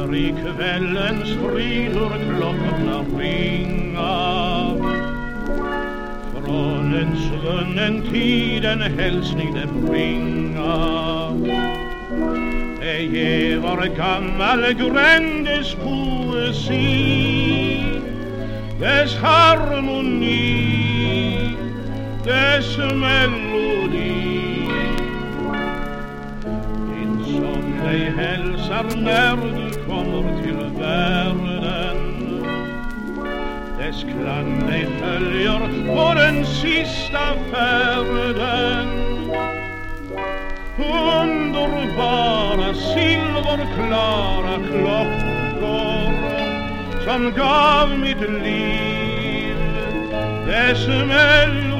När i frid hur klockorna ringa Från en svunnen tid en hälsning det bringa Det ger gammal grändes poesi Dess harmoni Dess melodi. Hälsar när du kommer till världen Dess klang dig följer på den sista färden. Underbara silverklara klockor som gav mitt liv dess melodi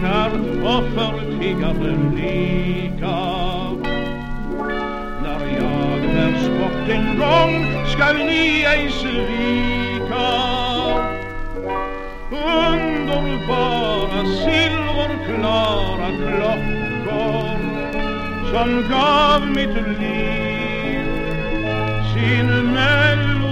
för och för tiggare lika. När jag bärs bort en gång skall ni ej svika. Underbara silverklara klockor som gav mitt liv sin melodi.